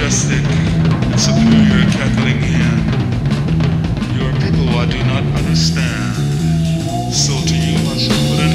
majestic and superior cackling hand. You are people I do not understand. So to you I shall put an.